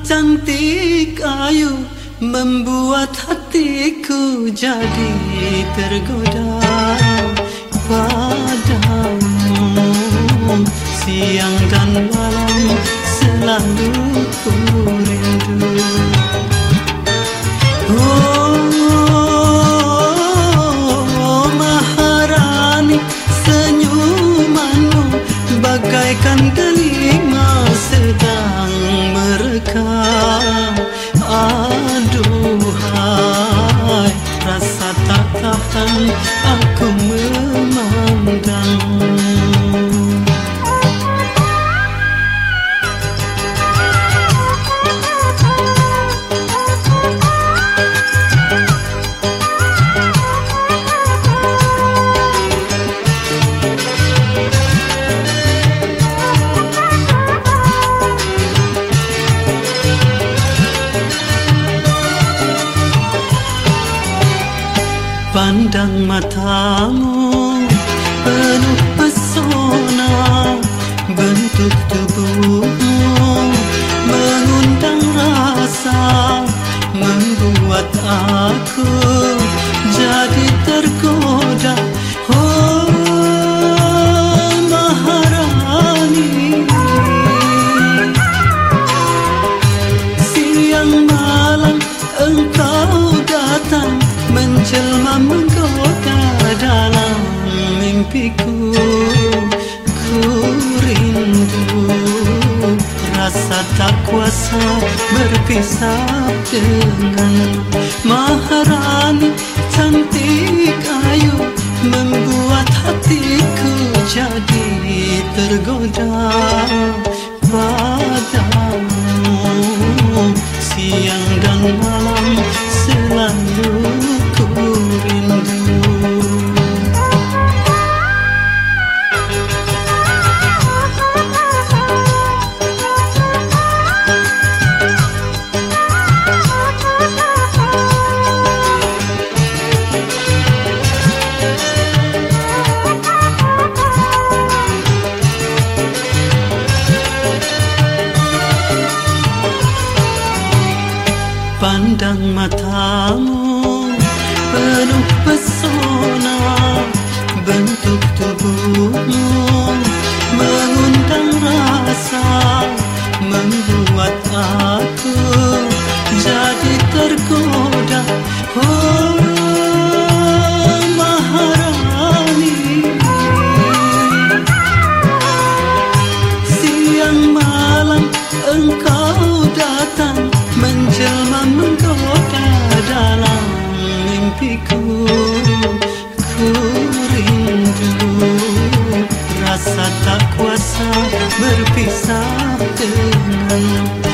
cantik ayu Membuat hatiku jadi tergoda. Padamu Siang dan malam selalu ku rindu. Oh senyumanmu Bagaikan Pandang matamu penuh pesona Bentuk tubuhmu mengundang rasa Membuat aku mimpiku ku rindu. Rasa tak kuasa berpisah dengan Maharani cantik ayu membuat hatiku jadi tergoda. Padamu Penuh pesona Bentuk tubuhmu berpisah dengan